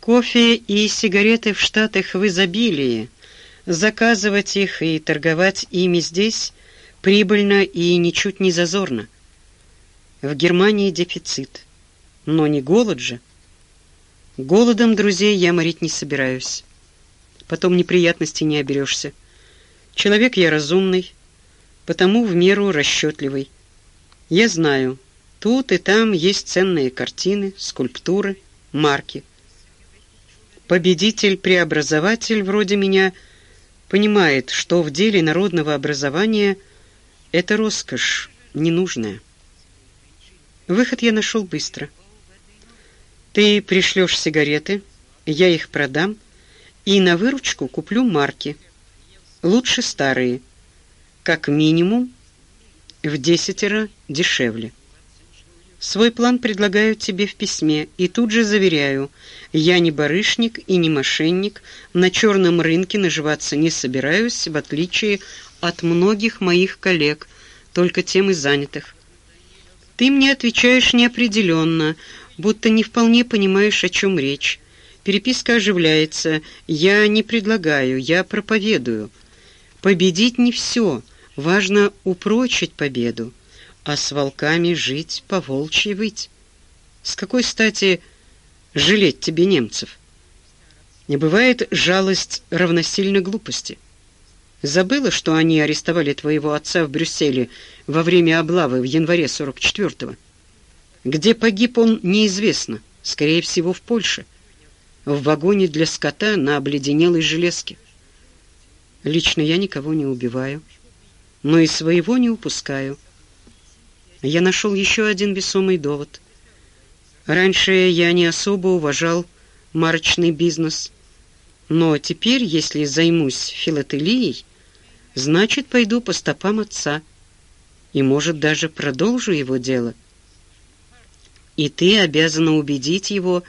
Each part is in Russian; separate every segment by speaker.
Speaker 1: Кофе и сигареты в Штатах в изобилии. Заказывать их и торговать ими здесь прибыльно и ничуть не зазорно. В Германии дефицит. Но не голод же. Голодом друзей я морить не собираюсь. Потом неприятностей не оберешься. Человек я разумный, потому в меру расчетливый. Я знаю, тут и там есть ценные картины, скульптуры, марки. Победитель-преобразователь вроде меня понимает, что в деле народного образования это роскошь ненужная. Выход я нашел быстро. Ты пришлешь сигареты, я их продам, и на выручку куплю марки. Лучше старые, как минимум в десятеро дешевле. Свой план предлагаю тебе в письме и тут же заверяю, я не барышник и не мошенник, на черном рынке наживаться не собираюсь, в отличие от многих моих коллег, только тем и занятых. Ты мне отвечаешь неопределенно, будто не вполне понимаешь, о чем речь. Переписка оживляется. Я не предлагаю, я проповедую. Победить не все, важно упрочить победу а с волками жить, по волчьи выть. С какой стати жалеть тебе немцев? Не бывает жалость равносильно глупости. Забыла, что они арестовали твоего отца в Брюсселе во время облавы в январе 44-го? Где погиб он, неизвестно, скорее всего, в Польше, в вагоне для скота на обледенелой железке. Лично я никого не убиваю, но и своего не упускаю я нашел еще один весомый довод. Раньше я не особо уважал марочный бизнес, но теперь, если займусь филателией, значит, пойду по стопам отца и, может, даже продолжу его дело. И ты обязана убедить его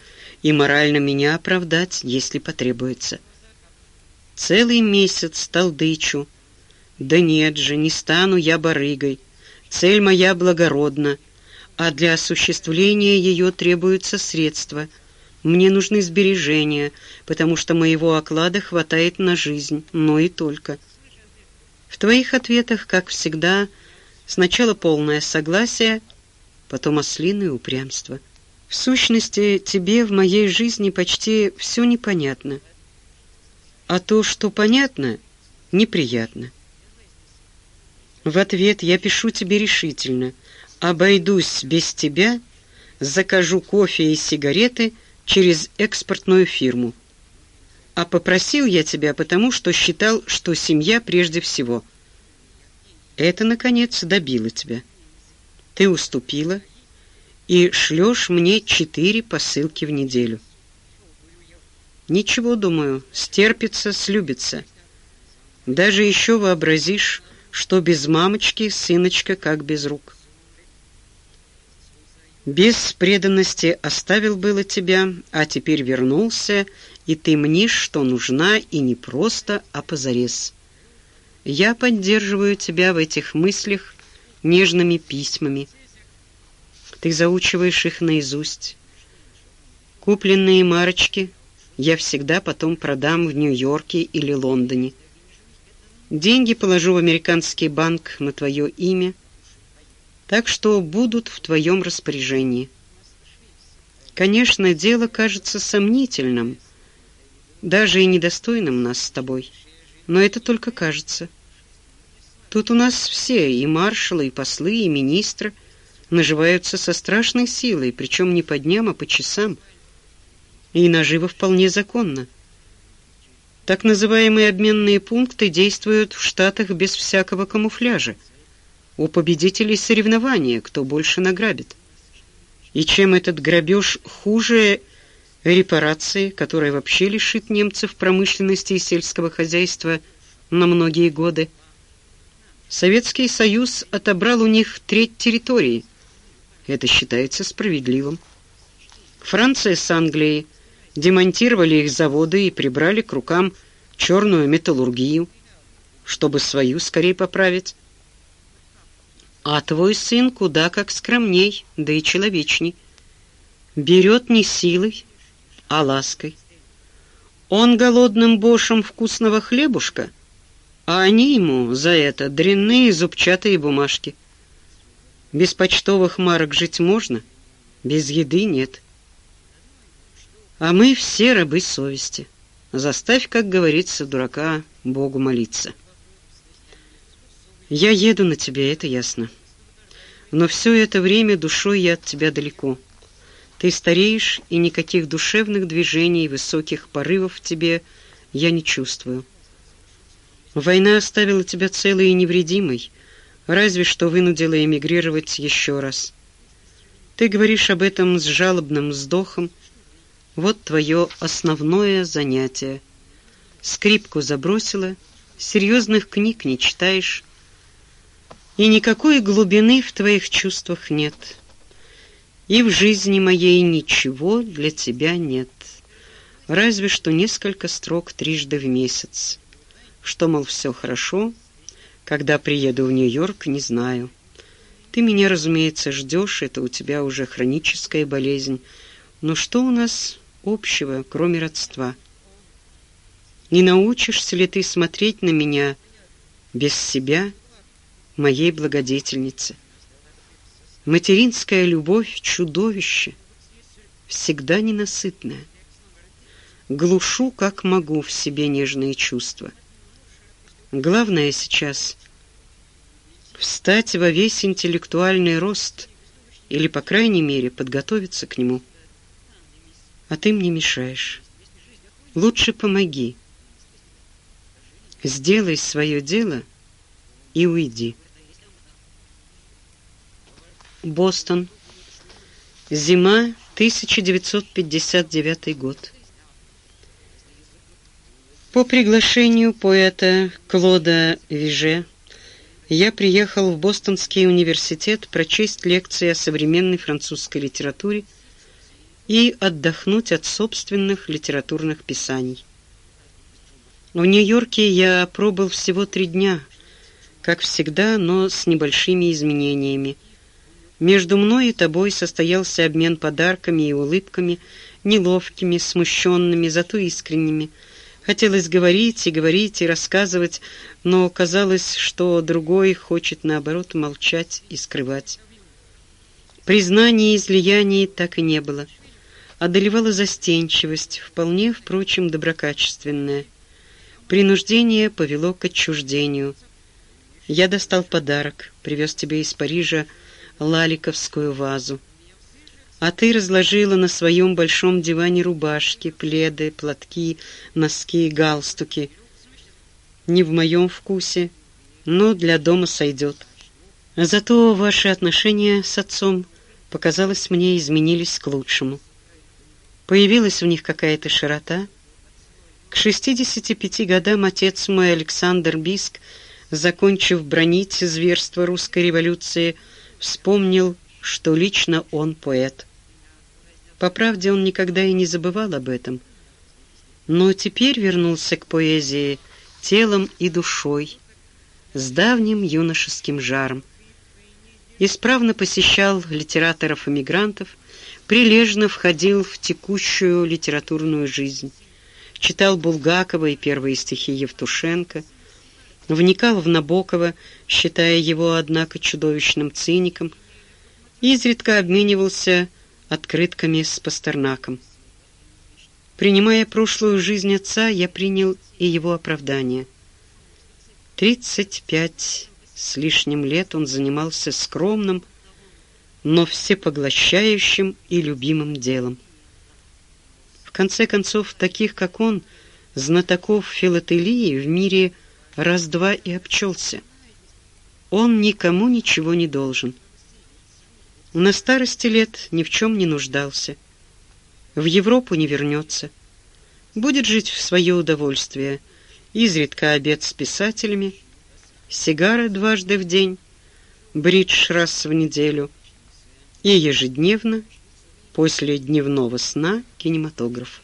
Speaker 1: и морально меня оправдать, если потребуется. Целый месяц толдычу. Да нет же, не стану я барыгой. Цель моя благородна, а для осуществления ее требуются средства. Мне нужны сбережения, потому что моего оклада хватает на жизнь, но и только. В твоих ответах, как всегда, сначала полное согласие, потом ослиное упрямство. В сущности, тебе в моей жизни почти все непонятно. А то, что понятно, неприятно. В ответ я пишу тебе решительно. Обойдусь без тебя, закажу кофе и сигареты через экспортную фирму. А попросил я тебя потому, что считал, что семья прежде всего. Это, наконец, добило тебя. Ты уступила и шлешь мне четыре посылки в неделю. Ничего, думаю, стерпится, слюбится. Даже еще вообразишь, что без мамочки сыночка как без рук. Без преданности оставил было тебя, а теперь вернулся, и ты мнишь, что нужна и не просто, а позарез. Я поддерживаю тебя в этих мыслях нежными письмами. Ты заучиваешь их наизусть. Купленные марочки я всегда потом продам в Нью-Йорке или Лондоне. Деньги положу в американский банк на твое имя, так что будут в твоем распоряжении. Конечно, дело кажется сомнительным, даже и недостойным нас с тобой, но это только кажется. Тут у нас все, и маршалы, и послы, и министры, наживаются со страшной силой, причем не по дням, а по часам. И нажива вполне законна. Так называемые обменные пункты действуют в Штатах без всякого камуфляжа. У победителей соревнования, кто больше награбит. И чем этот грабеж хуже репарации, которая вообще лишит немцев промышленности и сельского хозяйства на многие годы. Советский Союз отобрал у них треть территории. Это считается справедливым. Франция с Англией – демонтировали их заводы и прибрали к рукам черную металлургию, чтобы свою скорее поправить. А твой сын куда как скромней, да и человечней. Берет не силой, а лаской. Он голодным бошем вкусного хлебушка, а они ему за это дрянные зубчатые бумажки. Без почтовых марок жить можно, без еды нет. А мы все рабы совести. Заставь, как говорится, дурака Богу молиться. Я еду на тебя, это ясно. Но все это время душой я от тебя далеко. Ты стареешь, и никаких душевных движений, высоких порывов в тебе я не чувствую. Война оставила тебя целой и невредимой, разве что вынудила эмигрировать еще раз. Ты говоришь об этом с жалобным вздохом. Вот твое основное занятие. Скрипку забросила, серьезных книг не читаешь, и никакой глубины в твоих чувствах нет и в жизни моей ничего для тебя нет, разве что несколько строк трижды в месяц, что, мол, все хорошо, когда приеду в Нью-Йорк, не знаю. Ты меня, разумеется, ждешь, это у тебя уже хроническая болезнь, но что у нас общего, кроме родства? Не научишься ли ты смотреть на меня без себя, моей благодетельницы? Материнская любовь — чудовище, всегда ненасытная. Глушу, как могу, в себе нежные чувства. Главное сейчас — встать во весь интеллектуальный рост или, по крайней мере, подготовиться к нему. А ты мне мешаешь. Лучше помоги. Сделай свое дело и уйди. Бостон. Зима, 1959 год. По приглашению поэта Клода Виже я приехал в Бостонский университет прочесть лекции о современной французской литературе и отдохнуть от собственных литературных писаний. В Нью-Йорке я пробыл всего три дня, как всегда, но с небольшими изменениями – между мной и тобой состоялся обмен подарками и улыбками, неловкими, смущенными, зато искренними. Хотелось говорить и говорить и рассказывать, но казалось, что другой хочет, наоборот, молчать и скрывать. Признаний и излияний так и не было. Одолевала застенчивость, вполне, впрочем, доброкачественная. Принуждение повело к отчуждению. Я достал подарок, привез тебе из Парижа лаликовскую вазу. А ты разложила на своем большом диване рубашки, пледы, платки, носки, галстуки. Не в моем вкусе, но для дома сойдет. Зато ваши отношения с отцом, показалось мне, изменились к лучшему. Появилась в них какая-то широта. К 65 годам отец мой Александр Биск, закончив бронить зверство русской революции, вспомнил, что лично он поэт. По правде, он никогда и не забывал об этом. Но теперь вернулся к поэзии телом и душой, с давним юношеским жаром. Исправно посещал литераторов-эмигрантов, прилежно входил в текущую литературную жизнь. Читал Булгакова и первые стихи Евтушенко – вникал в Набокова, считая его, однако, чудовищным циником, и изредка обменивался открытками с Пастернаком. Принимая прошлую жизнь отца, я принял и его оправдание. Тридцать пять с лишним лет он занимался скромным, но всепоглощающим и любимым делом. В конце концов, таких, как он, знатоков филателии в мире – раз-два и обчелся. Он никому ничего не должен. На старости лет ни в чем не нуждался. В Европу не вернется. Будет жить в свое удовольствие. Изредка обед с писателями, сигары дважды в день, бридж раз в неделю и ежедневно, после дневного сна, кинематограф.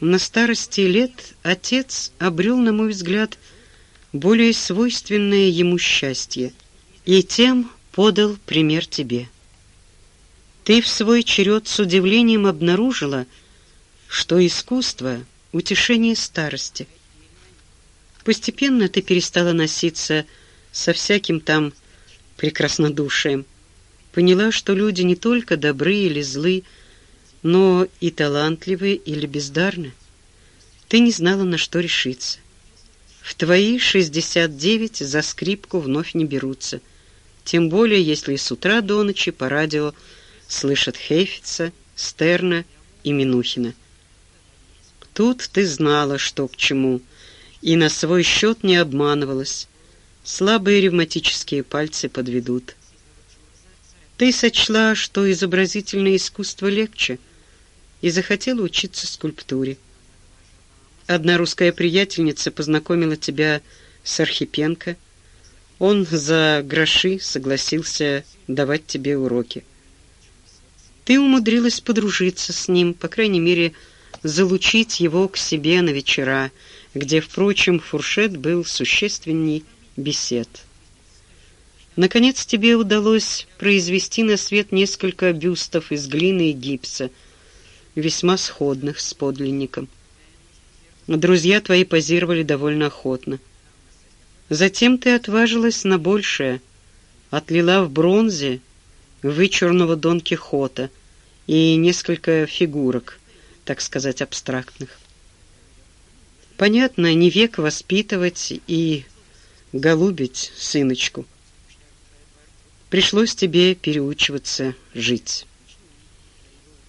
Speaker 1: На старости лет отец обрел, на мой взгляд, более свойственное ему счастье и тем подал пример тебе. Ты в свой черед с удивлением обнаружила, что искусство — утешение старости. Постепенно ты перестала носиться со всяким там прекраснодушием. Поняла, что люди не только добры или злы, но и талантливы или бездарны. Ты не знала, на что решиться. В твои 69 за скрипку вновь не берутся, тем более, если с утра до ночи по радио слышат Хейфица, Стерна и Минухина. Тут ты знала, что к чему, и на свой счет не обманывалась. Слабые ревматические пальцы подведут. Ты сочла, что изобразительное искусство легче, и захотела учиться скульптуре. Одна русская приятельница познакомила тебя с Архипенко. Он за гроши согласился давать тебе уроки. Ты умудрилась подружиться с ним, по крайней мере, залучить его к себе на вечера, где, впрочем, фуршет был существенней бесед. Наконец тебе удалось произвести на свет несколько бюстов из глины и гипса, весьма сходных с подлинником. Друзья твои позировали довольно охотно. Затем ты отважилась на большее, отлила в бронзе вычурного Дон Кихота и несколько фигурок, так сказать, абстрактных. Понятно, не век воспитывать и голубить сыночку. Пришлось тебе переучиваться жить.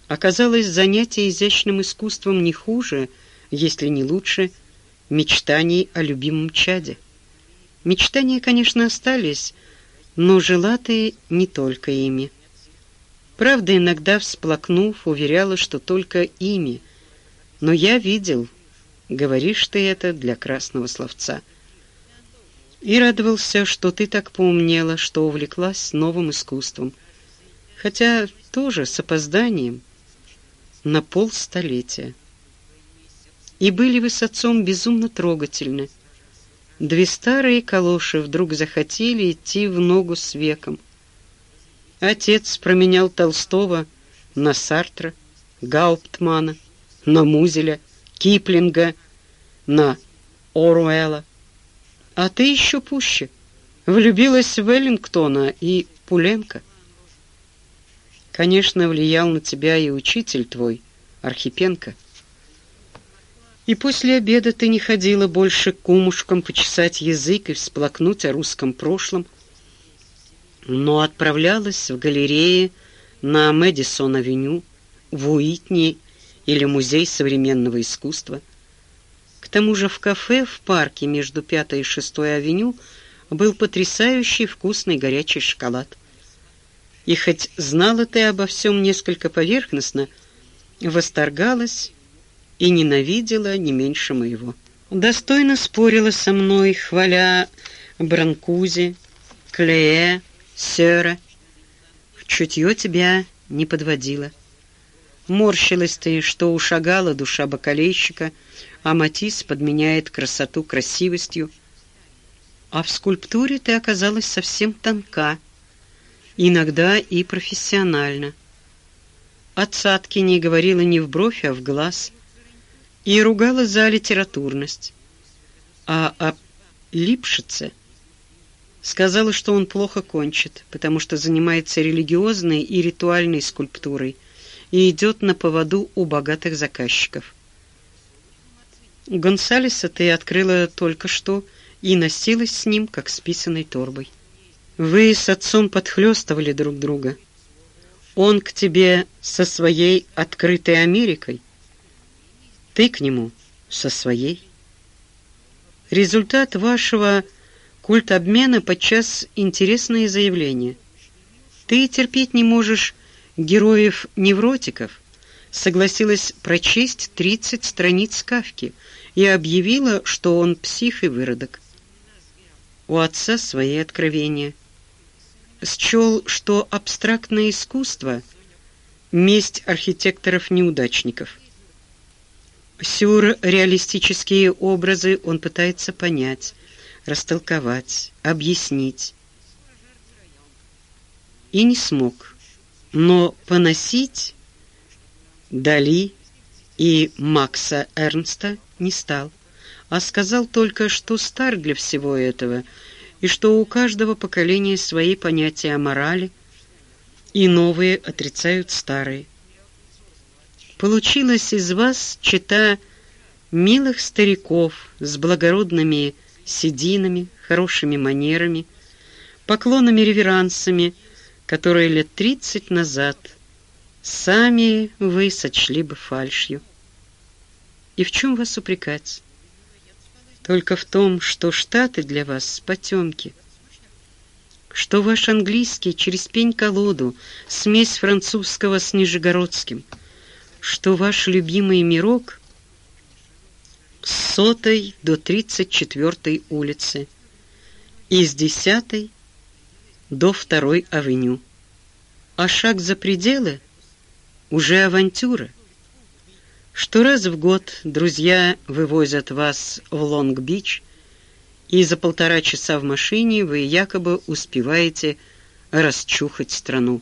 Speaker 1: Оказалось, занятие изящным искусством не хуже, если не лучше, мечтаний о любимом чаде. Мечтания, конечно, остались, но жила ты не только ими. Правда, иногда, всплакнув, уверяла, что только ими. Но я видел, говоришь ты это для красного словца. И радовался, что ты так поумнела, что увлеклась новым искусством. Хотя тоже с опозданием на полстолетия. И были вы с отцом безумно трогательны. Две старые калоши вдруг захотели идти в ногу с веком. Отец променял Толстого на Сартра, Гауптмана, на Музеля, Киплинга, на Оруэлла. А ты еще пуще. Влюбилась в Веллингтона и Пуленко. Конечно, влиял на тебя и учитель твой, Архипенко. И после обеда ты не ходила больше к кумушкам почесать язык и всплакнуть о русском прошлом, но отправлялась в галереи на Мэдисон-авеню, в Уитни или Музей современного искусства. Тому же в кафе в парке между Пятой и Шестой авеню был потрясающий вкусный горячий шоколад. И хоть знала ты обо всем несколько поверхностно, восторгалась и ненавидела не меньше моего. Достойно спорила со мной, хваля Бранкузи, Клее, Сера. Чутье тебя не подводило. Морщилась ты, что ушагала душа бакалейщика, а Матис подменяет красоту красивостью. А в скульптуре ты оказалась совсем тонка, иногда и профессионально. О не говорила ни в бровь, а в глаз, и ругала за литературность. А о Липшице сказала, что он плохо кончит, потому что занимается религиозной и ритуальной скульптурой и идет на поводу у богатых заказчиков. Гонсалеса ты открыла только что и носилась с ним, как с писаной торбой. Вы с отцом подхлёстывали друг друга. Он к тебе со своей открытой Америкой, ты к нему со своей. Результат вашего культобмена подчас интересные заявления. Ты терпеть не можешь героев-невротиков, согласилась прочесть 30 страниц Кавки и объявила, что он псих и выродок. У отца свои откровения – счел, что абстрактное искусство — месть архитекторов-неудачников. Сюрреалистические образы он пытается понять, растолковать, объяснить. И не смог. Но поносить Дали, И Макса Эрнста не стал, а сказал только, что стар для всего этого, и что у каждого поколения свои понятия о морали, и новые отрицают старые. Получилось из вас, чита, милых стариков с благородными сединами, хорошими манерами, поклонами-реверансами, которые лет тридцать назад сами вы сочли бы фальшью. И в чем вас упрекать? Только в том, что Штаты для вас потемки, что ваш английский через пень-колоду, смесь французского с нижегородским, что ваш любимый мирок с сотой до тридцать четвертой улицы и с десятой до второй авеню. А шаг за пределы уже авантюра что раз в год друзья вывозят вас в Лонг-Бич, и за полтора часа в машине вы якобы успеваете расчухать страну.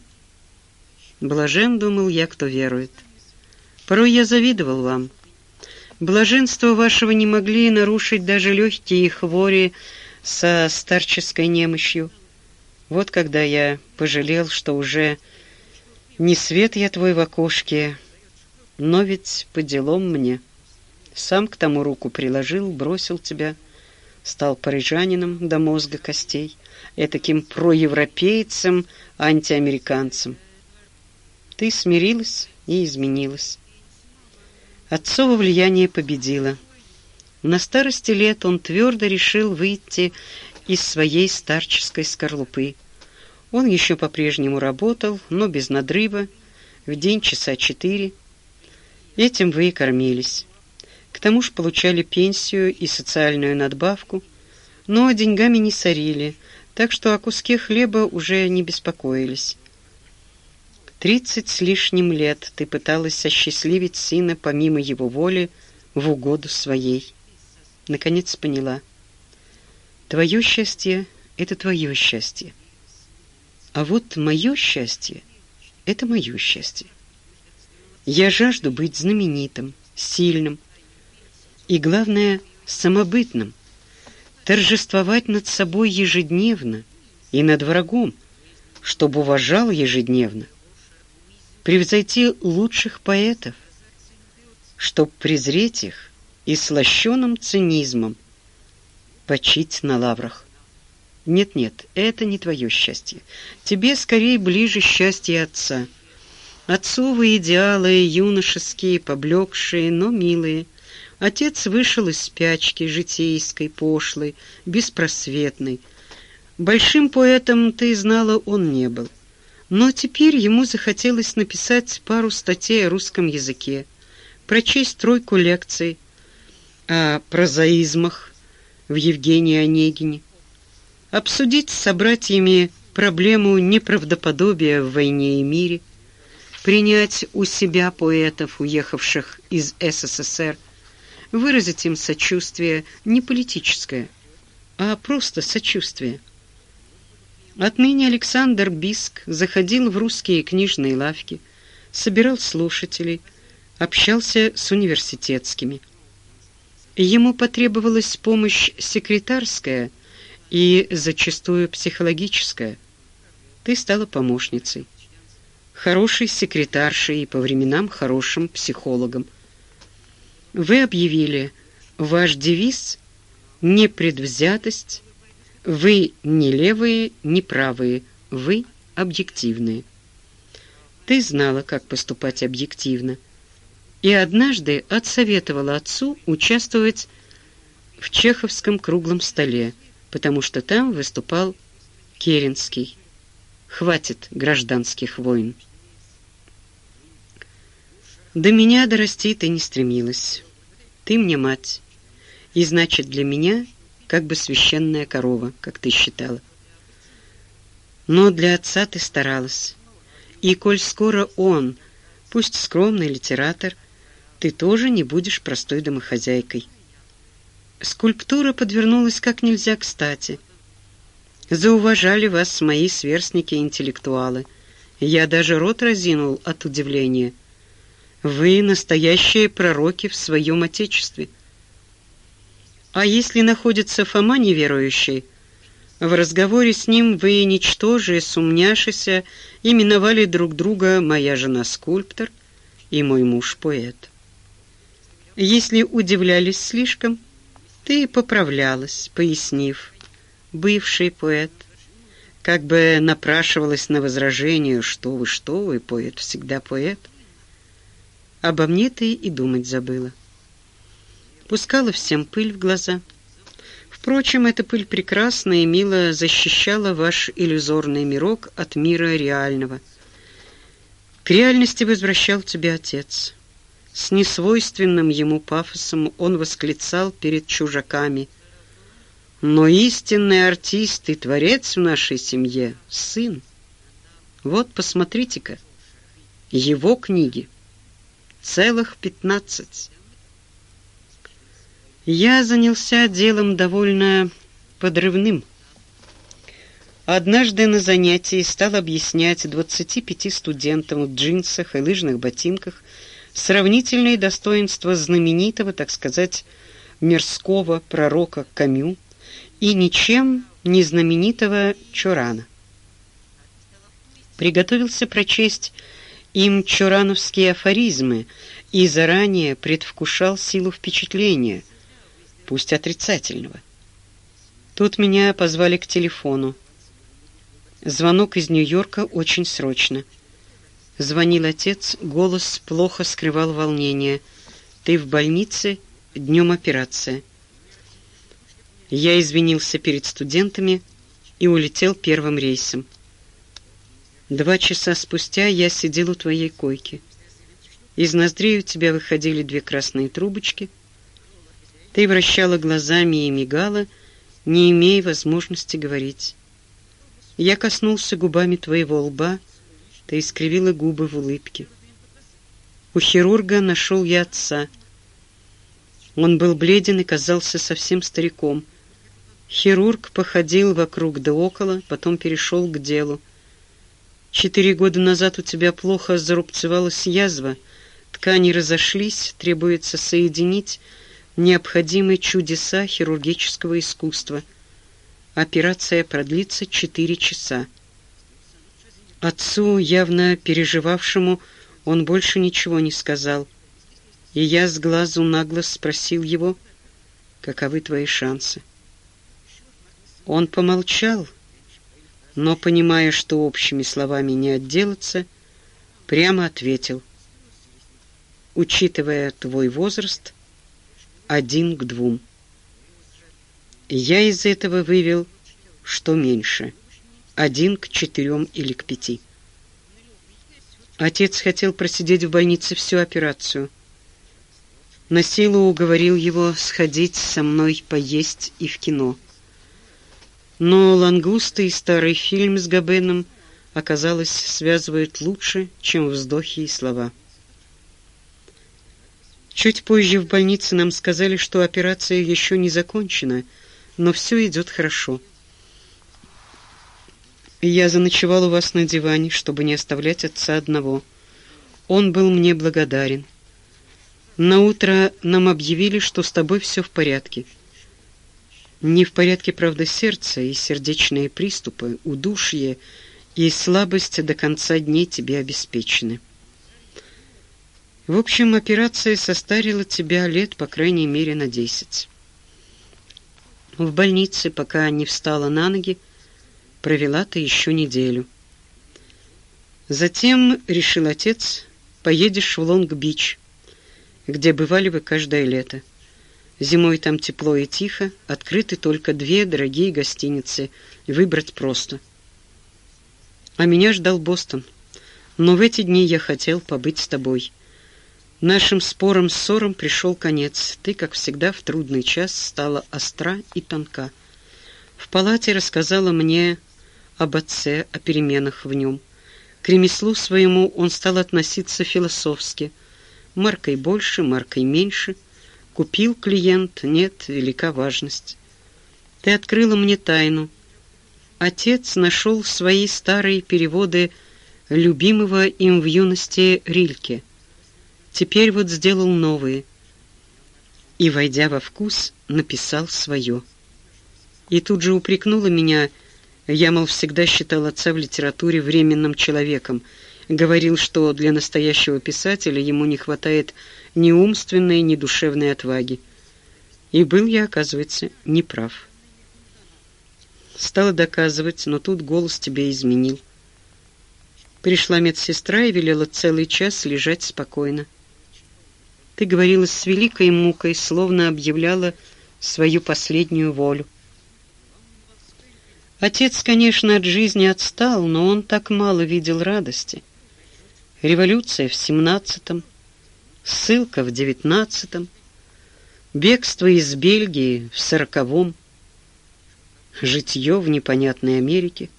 Speaker 1: Блажен, думал я, кто верует. Порой я завидовал вам. Блаженство вашего не могли нарушить даже легкие хвори со старческой немощью. Вот когда я пожалел, что уже не свет я твой в окошке, но ведь по делам мне. Сам к тому руку приложил, бросил тебя, стал парижанином до мозга костей, таким проевропейцем, антиамериканцем. Ты смирилась и изменилась. Отцово влияние победило. На старости лет он твердо решил выйти из своей старческой скорлупы. Он еще по-прежнему работал, но без надрыва, в день часа четыре, Этим вы и кормились. К тому же получали пенсию и социальную надбавку, но деньгами не сорили, так что о куске хлеба уже не беспокоились. Тридцать с лишним лет ты пыталась осчастливить сына помимо его воли в угоду своей. Наконец поняла. Твое счастье — это твое счастье. А вот мое счастье — это мое счастье. Я жажду быть знаменитым, сильным и, главное, самобытным, торжествовать над собой ежедневно и над врагом, чтобы уважал ежедневно, превзойти лучших поэтов, чтоб презреть их и слащенным цинизмом почить на лаврах. Нет-нет, это не твое счастье. Тебе скорее ближе счастье отца — Отцовые идеалы, юношеские, поблекшие, но милые. Отец вышел из спячки житейской, пошлой, беспросветной. Большим поэтом, ты знала, он не был. Но теперь ему захотелось написать пару статей о русском языке, прочесть тройку лекций о прозаизмах в Евгении Онегине, обсудить с собратьями проблему неправдоподобия в «Войне и мире», принять у себя поэтов, уехавших из СССР, выразить им сочувствие не политическое, а просто сочувствие. Отныне Александр Биск заходил в русские книжные лавки, собирал слушателей, общался с университетскими. Ему потребовалась помощь секретарская и зачастую психологическая. Ты стала помощницей хорошей секретаршей и по временам хорошим психологом. Вы объявили ваш девиз «Непредвзятость», вы не левые, не правые, вы объективные. Ты знала, как поступать объективно, и однажды отсоветовала отцу участвовать в чеховском круглом столе, потому что там выступал Керенский. Хватит гражданских войн. До меня дорасти ты не стремилась. Ты мне мать, и значит для меня как бы священная корова, как ты считала. Но для отца ты старалась. И коль скоро он, пусть скромный литератор, ты тоже не будешь простой домохозяйкой. Скульптура подвернулась как нельзя кстати. Зауважали вас мои сверстники-интеллектуалы. Я даже рот разинул от удивления — Вы настоящие пророки в своем Отечестве. А если находится Фома неверующий, в разговоре с ним вы, ничтоже, сумняшися, именовали друг друга «моя жена скульптор» и «мой муж поэт». Если удивлялись слишком, ты поправлялась, пояснив «бывший поэт», как бы напрашивалась на возражение «что вы, что вы, поэт всегда поэт». Обо мне ты и думать забыла. Пускала всем пыль в глаза — Впрочем, эта пыль прекрасна и мило защищала ваш иллюзорный мирок от мира реального. К реальности возвращал тебя отец. С несвойственным ему пафосом он восклицал перед чужаками. «Но истинный артист и творец в нашей семье — сын. Вот, посмотрите-ка, его книги. Целых пятнадцать». Я занялся делом довольно подрывным. Однажды на занятии стал объяснять 25 студентам в джинсах и лыжных ботинках сравнительные достоинства знаменитого, так сказать, мирского пророка Камю и ничем не знаменитого Чорана. Приготовился прочесть им чорановские афоризмы и заранее предвкушал силу впечатления – пусть отрицательного. Тут меня позвали к телефону. Звонок из Нью-Йорка очень срочно. Звонил отец, голос плохо скрывал волнение. «Ты в больнице, днем операция». Я извинился перед студентами и улетел первым рейсом. Два часа спустя я сидел у твоей койки. Из ноздрей у тебя выходили две красные трубочки — ты вращала глазами и мигала, не имея возможности говорить. Я коснулся губами твоего лба, ты искривила губы в улыбке. У хирурга нашел я отца. Он был бледен и казался совсем стариком. Хирург походил вокруг да около, потом перешел к делу. Четыре года назад у тебя плохо зарубцевалась язва, ткани разошлись, требуется соединить, необходимы чудеса хирургического искусства. Операция продлится четыре часа. Отцу, явно переживавшему, он больше ничего не сказал. И я с глазу на глаз спросил его, каковы твои шансы. Он помолчал, но, понимая, что общими словами не отделаться, прямо ответил, «Учитывая твой возраст, один к двум. Я из этого вывел, что меньше, один к четырем или к пяти. Отец хотел просидеть в больнице всю операцию. На силу уговорил его сходить со мной поесть и в кино. Но лангусты и старый фильм с Габеном, оказалось, связывают лучше, чем вздохи и слова. Чуть позже в больнице нам сказали, что операция еще не закончена, но все идет хорошо. Я заночевал у вас на диване, чтобы не оставлять отца одного. Он был мне благодарен. На утро нам объявили, что с тобой все в порядке. Не в порядке, правда, сердца и сердечные приступы, удушье и слабость до конца дней тебе обеспечены. В общем, операция состарила тебя лет, по крайней мере, на десять. В больнице, пока не встала на ноги, провела ты еще неделю. Затем, решил отец, поедешь в Лонг-Бич, где бывали вы каждое лето. Зимой там тепло и тихо, открыты только две дорогие гостиницы, выбрать просто. А меня ждал Бостон, но в эти дни я хотел побыть с тобой — Нашим спорам-ссорам пришел конец. Ты, как всегда, в трудный час стала остра и тонка. В палате рассказала мне об отце, о переменах в нем. К ремеслу своему он стал относиться философски. Маркой больше, маркой меньше. Купил клиент, нет, велика важность. Ты открыла мне тайну. Отец нашел свои старые переводы любимого им в юности Рильке — Теперь вот сделал новые. И, войдя во вкус, написал свое. И тут же упрекнула меня, я, мол, всегда считал отца в литературе временным человеком, говорил, что для настоящего писателя ему не хватает ни умственной, ни душевной отваги. И был я, оказывается, неправ. Стала доказывать, но тут голос тебя изменил. Пришла медсестра и велела целый час лежать спокойно. Ты говорила с великой мукой, словно объявляла свою последнюю волю. Отец, конечно, от жизни отстал, но он так мало видел радости. Революция в семнадцатом, ссылка в девятнадцатом, бегство из Бельгии в сороковом, житье в непонятной Америке.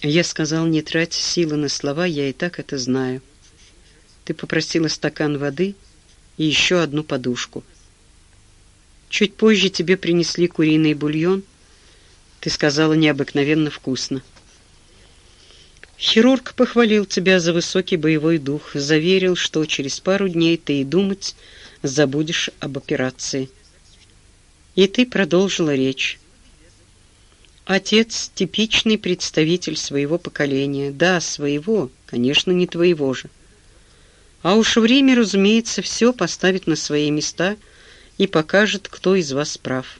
Speaker 1: Я сказал, не трать силы на слова, я и так это знаю. Ты попросила стакан воды и еще одну подушку. Чуть позже тебе принесли куриный бульон. Ты сказала, необыкновенно вкусно. Хирург похвалил тебя за высокий боевой дух, заверил, что через пару дней ты и думать забудешь об операции. И ты продолжила речь. Отец — типичный представитель своего поколения. Да, своего, конечно, не твоего же. А уж время, разумеется, все поставит на свои места и покажет, кто из вас прав.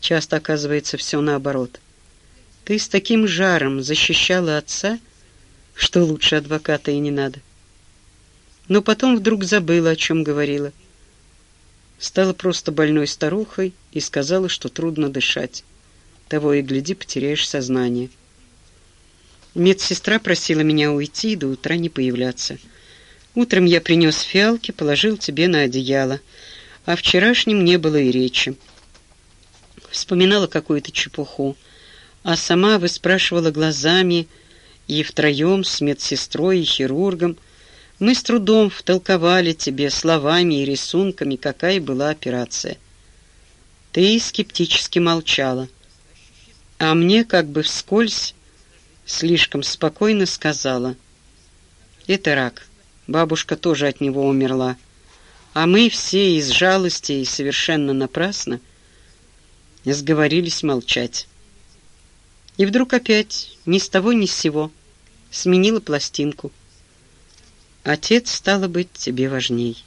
Speaker 1: Часто оказывается все наоборот — ты с таким жаром защищала отца, что лучше адвоката и не надо. Но потом вдруг забыла, о чем говорила. Стала просто больной старухой и сказала, что трудно дышать. Того и гляди, потеряешь сознание. Медсестра просила меня уйти и до утра не появляться. Утром я принес фиалки, положил тебе на одеяло. а вчерашнем не было и речи. Вспоминала какую-то чепуху а сама выспрашивала глазами, и втроем с медсестрой и хирургом мы с трудом втолковали тебе словами и рисунками, какая была операция. Ты скептически молчала, а мне как бы вскользь слишком спокойно сказала. Это рак. Бабушка тоже от него умерла. А мы все из жалости и совершенно напрасно сговорились молчать. И вдруг опять, ни с того ни с сего, сменила пластинку. Отец, стало быть, тебе важней.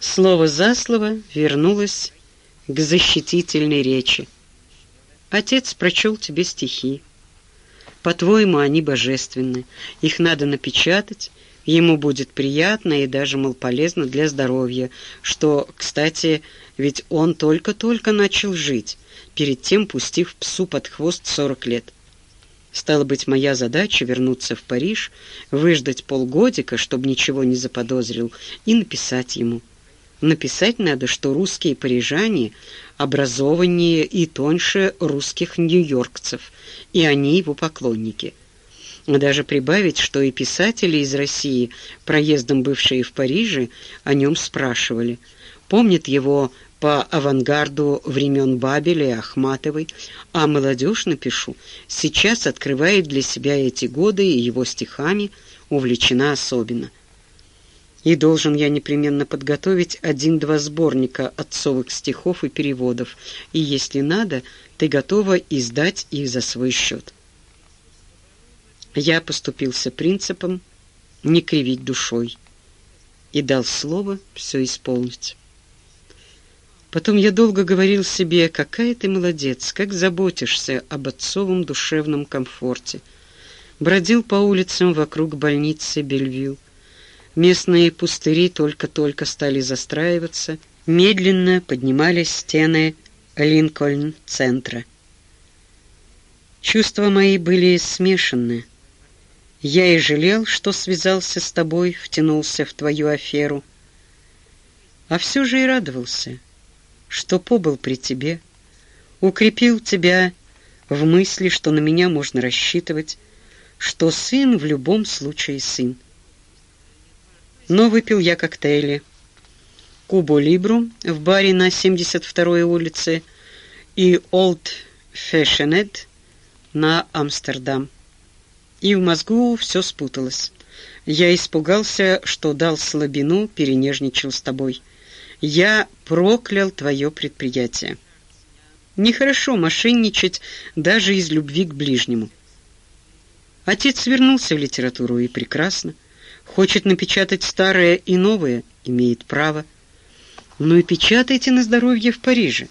Speaker 1: Слово за слово вернулось к защитительной речи. Отец прочел тебе стихи. По-твоему, они божественны. Их надо напечатать, ему будет приятно и даже, мол, полезно для здоровья, что, кстати, ведь он только-только начал жить, перед тем пустив псу под хвост сорок лет. Стало быть, моя задача вернуться в Париж, выждать полгодика, чтобы ничего не заподозрил, и написать ему. Написать надо, что русские парижане образованнее и тоньше русских нью-йоркцев, и они его поклонники. Даже прибавить, что и писатели из России, проездом бывшие в Париже, о нем спрашивали. Помнят его по авангарду времен Бабеля и Ахматовой, а молодежь, напишу, сейчас открывает для себя эти годы и его стихами увлечена особенно. И должен я непременно подготовить один-два сборника отцовых стихов и переводов, и, если надо, ты готова издать их за свой счет. Я поступился принципом не кривить душой и дал слово все исполнить. Потом я долго говорил себе, какая ты молодец, как заботишься об отцовом душевном комфорте. Бродил по улицам вокруг больницы Бельвью. Местные пустыри только-только стали застраиваться, медленно поднимались стены Линкольн-центра. Чувства мои были смешанные. Я и жалел, что связался с тобой, втянулся в твою аферу. А все же и радовался — что побыл при тебе, укрепил тебя в мысли, что на меня можно рассчитывать, что сын в любом случае сын. Но выпил я коктейли. Кубо Либру в баре на 72-й улице и Олд Фешенед на Амстердам. И в мозгу все спуталось. Я испугался, что дал слабину, перенежничал с тобой. Я проклял твое предприятие. Нехорошо мошенничать даже из любви к ближнему. Отец вернулся в литературу и прекрасно. Хочет напечатать старое и новое, имеет право. Ну и печатайте на здоровье в Париже.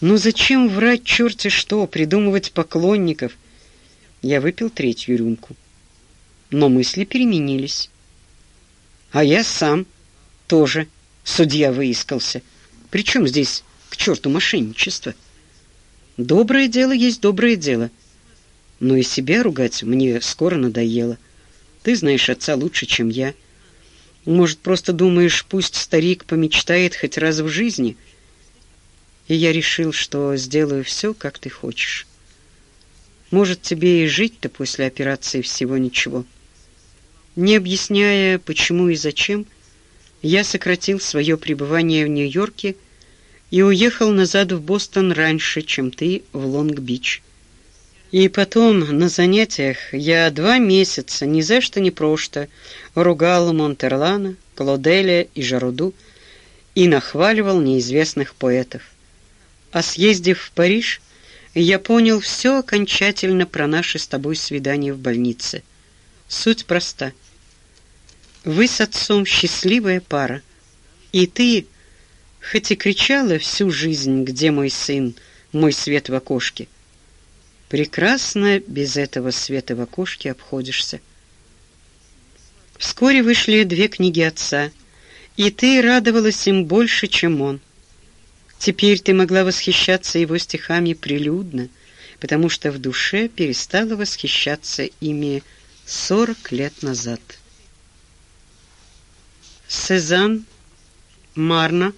Speaker 1: Но зачем врать черти что, придумывать поклонников? Я выпил третью рюмку. Но мысли переменились. А я сам тоже судья выискался. Причем здесь к черту мошенничество? Доброе дело есть доброе дело. Но и себя ругать мне скоро надоело. Ты знаешь отца лучше, чем я. Может, просто думаешь, пусть старик помечтает хоть раз в жизни. И я решил, что сделаю все, как ты хочешь. Может, тебе и жить-то после операции всего ничего. Не объясняя, почему и зачем, я сократил свое пребывание в Нью-Йорке и уехал назад в Бостон раньше, чем ты в Лонг-Бич. И потом на занятиях я два месяца ни за что ни просто ругал Монтерлана, Клоделя и Жаруду и нахваливал неизвестных поэтов. А съездив в Париж, я понял все окончательно про наше с тобой свидание в больнице. Суть проста. Вы с отцом счастливая пара, и ты, хоть и кричала всю жизнь, где мой сын, мой свет в окошке, прекрасно без этого света в окошке обходишься. Вскоре вышли две книги отца, и ты радовалась им больше, чем он. Теперь ты могла восхищаться его стихами прилюдно, потому что в душе перестала восхищаться ими сорок лет назад. Сезанн, Марна,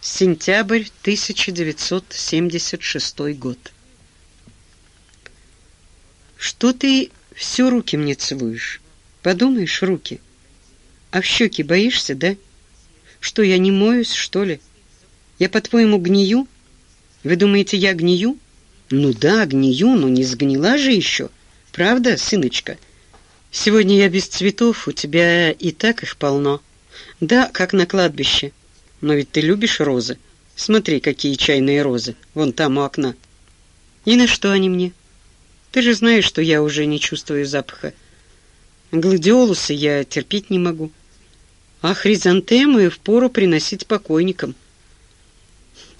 Speaker 1: сентябрь 1976 год. Что ты все руки мне целуешь? Подумаешь, руки. А в щеки боишься, да? Что, я не моюсь, что ли? Я, по-твоему, гнию? Вы думаете, я гнию? Ну да, гнию, но не сгнила же еще. Правда, сыночка? Сегодня я без цветов, у тебя и так их полно. Да, как на кладбище. Но ведь ты любишь розы. Смотри, какие чайные розы. Вон там у окна. И на что они мне? Ты же знаешь, что я уже не чувствую запаха. Гладиолусы я терпеть не могу. А хризантемы впору приносить покойникам.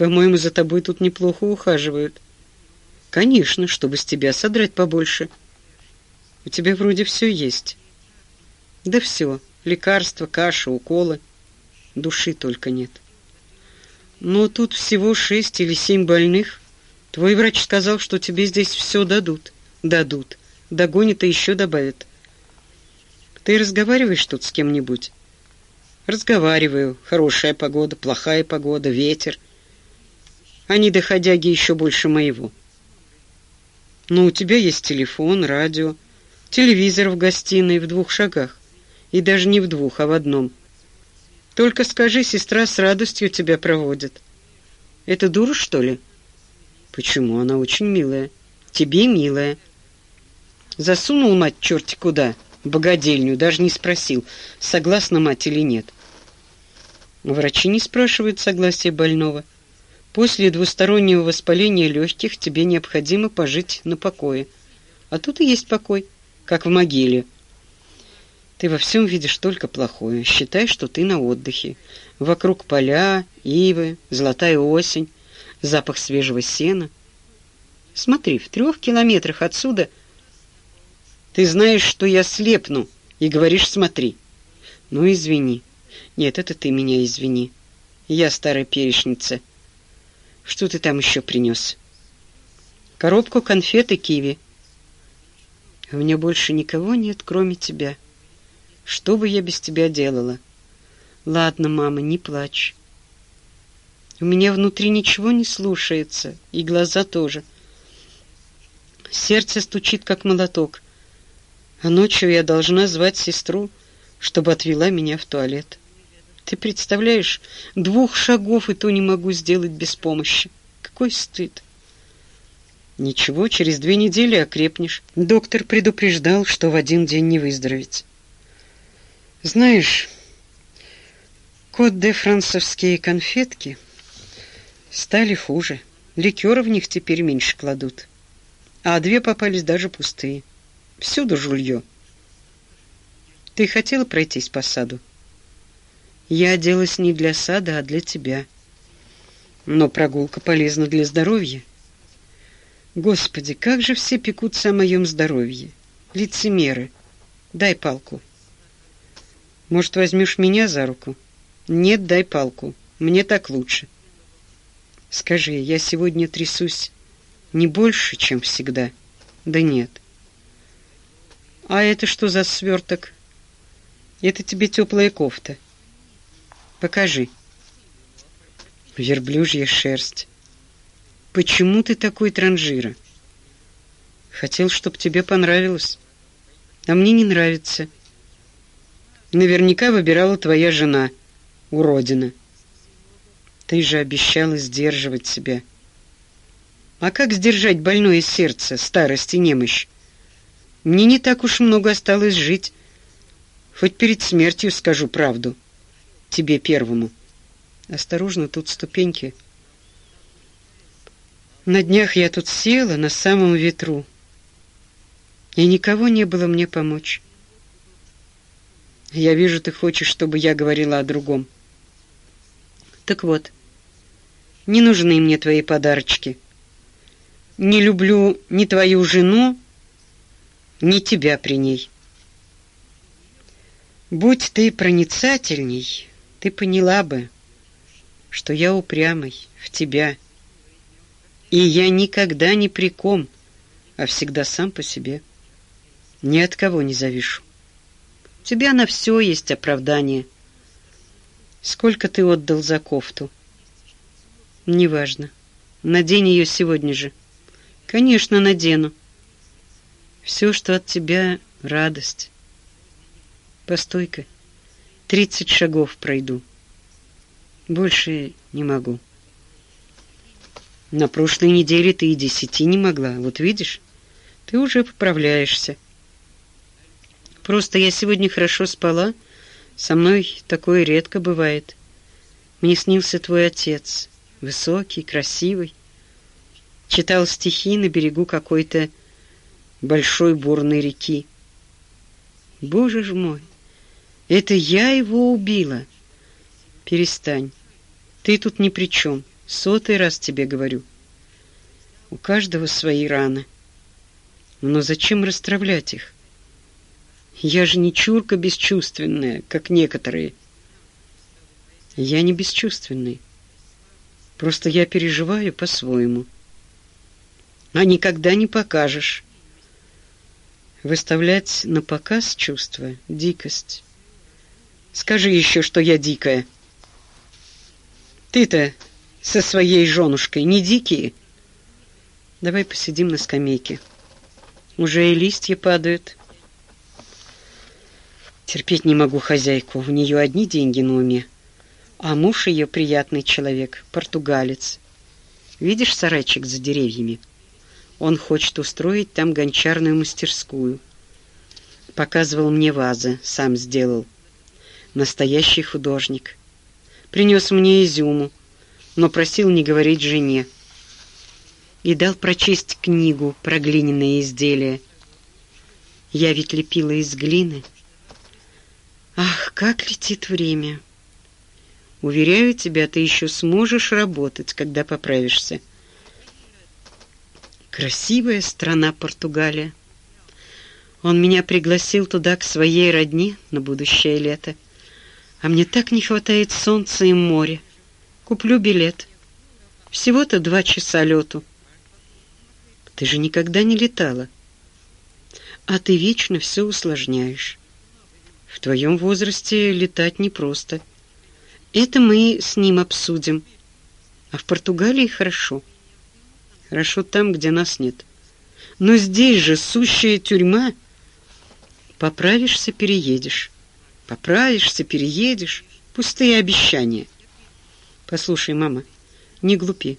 Speaker 1: По-моему, за тобой тут неплохо ухаживают. Конечно, чтобы с тебя содрать побольше. У тебя вроде все есть. Да все. Лекарства, каша, уколы. Души только нет. Но тут всего шесть или семь больных. Твой врач сказал, что тебе здесь все дадут. Дадут. Догонят и еще добавят. Ты разговариваешь тут с кем-нибудь? Разговариваю. Хорошая погода, плохая погода, ветер — они доходяги еще больше моего. Но у тебя есть телефон, радио, телевизор в гостиной в двух шагах. И даже не в двух, а в одном. Только скажи, сестра с радостью тебя проводит. Это дура, что ли? Почему? Она очень милая. Тебе милая. Засунул мать черти куда, богадельню, даже не спросил, согласна мать или нет. Врачи не спрашивают согласия больного. После двустороннего воспаления легких тебе необходимо пожить на покое. А тут и есть покой, как в могиле. Ты во всем видишь только плохое. Считай, что ты на отдыхе. Вокруг поля, ивы, золотая осень, запах свежего сена. Смотри, в трех километрах отсюда ты знаешь, что я слепну, и говоришь «смотри». Ну, извини. Нет, это ты меня извини. Я старая перешница. Что ты там еще принес? Коробку конфет и киви. У меня больше никого нет, кроме тебя. Что бы я без тебя делала? Ладно, мама, не плачь. У меня внутри ничего не слушается, и глаза тоже. Сердце стучит, как молоток. А ночью я должна звать сестру, чтобы отвела меня в туалет. Ты представляешь, двух шагов и то не могу сделать без помощи. Какой стыд! Ничего, через две недели окрепнешь. Доктор предупреждал, что в один день не выздороветь. Знаешь, кот-де-францевские конфетки стали хуже. Ликера в них теперь меньше кладут. А две попались даже пустые. Всюду жулье. Ты хотела пройтись по саду? Я оделась не для сада, а для тебя. Но прогулка полезна для здоровья. Господи, как же все пекутся о моем здоровье. Лицемеры. Дай палку. Может, возьмешь меня за руку? Нет, дай палку. Мне так лучше. Скажи, я сегодня трясусь не больше, чем всегда? Да нет. А это что за сверток? Это тебе теплая кофта. Покажи. Верблюжья шерсть. Почему ты такой транжира? Хотел, чтоб тебе понравилось. А мне не нравится. — Наверняка выбирала твоя жена, уродина. Ты же обещала сдерживать себя. А как сдержать больное сердце, старость и немощь? Мне не так уж много осталось жить. Хоть перед смертью скажу правду. Тебе первому. Осторожно, тут ступеньки. На днях я тут села на самом ветру, и никого не было мне помочь. Я вижу, ты хочешь, чтобы я говорила о другом. Так вот, не нужны мне твои подарочки. Не люблю ни твою жену, ни тебя при ней. Будь ты проницательней, ты поняла бы, что я упрямый в тебя. И я никогда не при ком, а всегда сам по себе. Ни от кого не завишу. Тебе на все есть оправдание. Сколько ты отдал за кофту? Неважно. Надень ее сегодня же. Конечно, надену. Все, что от тебя — радость. Постой-ка. Тридцать шагов пройду. Больше не могу. На прошлой неделе ты и десяти не могла. Вот видишь, ты уже поправляешься. Просто я сегодня хорошо спала. Со мной такое редко бывает. Мне снился твой отец, высокий, красивый. Читал стихи на берегу какой-то большой бурной реки. Боже ж мой, это я его убила. Перестань. Ты тут ни при чем. Сотый раз тебе говорю. У каждого свои раны. Но зачем расстравлять их? Я же не чурка бесчувственная, как некоторые. Я не бесчувственный. Просто я переживаю по-своему. А никогда не покажешь. Выставлять на показ чувства — дикость. Скажи еще, что я дикая. Ты-то со своей женушкой не дикие? Давай посидим на скамейке. Уже и листья падают. Терпеть не могу хозяйку, у нее одни деньги на уме. А муж ее приятный человек, португалец. Видишь сарайчик за деревьями? Он хочет устроить там гончарную мастерскую. Показывал мне вазы, сам сделал. Настоящий художник. Принес мне изюму, но просил не говорить жене. И дал прочесть книгу про глиняные изделия. Я ведь лепила из глины. Ах, как летит время! Уверяю тебя, ты еще сможешь работать, когда поправишься. Красивая страна Португалия. Он меня пригласил туда к своей родне на будущее лето. А мне так не хватает солнца и моря. Куплю билет. Всего-то два часа лету. Ты же никогда не летала. А ты вечно все усложняешь. В твоем возрасте летать непросто. Это мы с ним обсудим. А в Португалии хорошо. Хорошо там, где нас нет. Но здесь же сущая тюрьма. Поправишься — переедешь. Поправишься — переедешь. Пустые обещания. Послушай, мама, не глупи.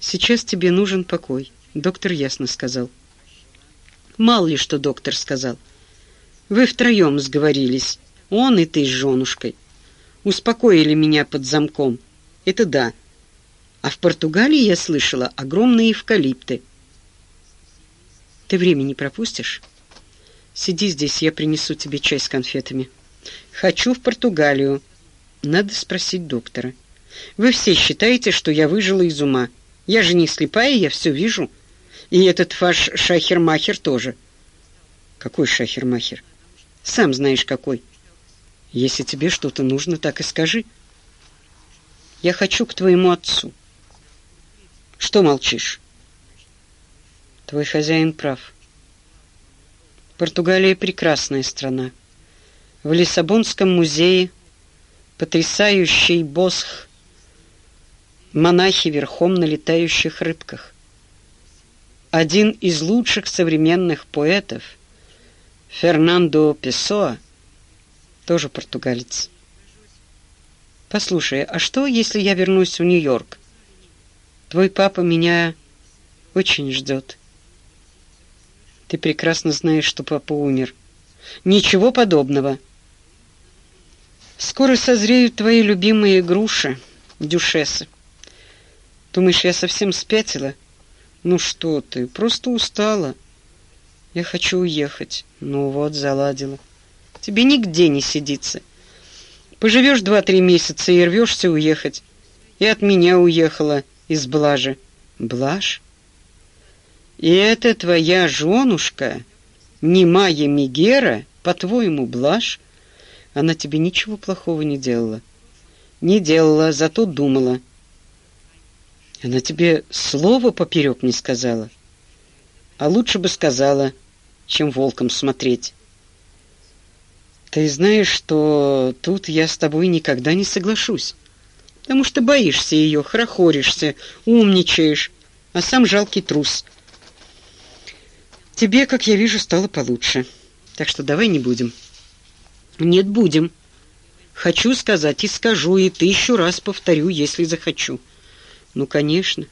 Speaker 1: Сейчас тебе нужен покой. Доктор ясно сказал. Мало ли что доктор сказал. Вы втроем сговорились. Он и ты с женушкой. Успокоили меня под замком. Это да. А в Португалии я слышала огромные эвкалипты. Ты времени пропустишь? Сиди здесь, я принесу тебе чай с конфетами. Хочу в Португалию. Надо спросить доктора. Вы все считаете, что я выжила из ума. Я же не слепая, я все вижу. И этот ваш шахермахер тоже. Какой шахермахер? Сам знаешь какой. Если тебе что-то нужно, так и скажи. Я хочу к твоему отцу. Что молчишь? Твой хозяин прав. Португалия прекрасная страна. В Лиссабонском музее потрясающий босх монахи верхом на летающих рыбках. Один из лучших современных поэтов, Фернандо Песоа, тоже португалец. Послушай, а что, если я вернусь в Нью-Йорк? Твой папа меня очень ждет. Ты прекрасно знаешь, что папа умер. Ничего подобного. Скоро созреют твои любимые груши, дюшесы. Думаешь, я совсем спятила? Ну что ты, просто устала. Я хочу уехать. Ну вот, заладила. Тебе нигде не сидится. Поживешь два-три месяца и рвешься уехать. И от меня уехала из Блажи. Блажь? И это твоя женушка, немая Мигера, по-твоему, Блажь? Она тебе ничего плохого не делала. Не делала, зато думала. Она тебе слова поперек не сказала. А лучше бы сказала, чем волком смотреть. Ты знаешь, что тут я с тобой никогда не соглашусь, потому что боишься ее, хорохоришься, умничаешь, а сам жалкий трус. Тебе, как я вижу, стало получше. Так что давай не будем. Нет, будем. Хочу сказать и скажу, и ты еще раз повторю, если захочу. Ну, конечно.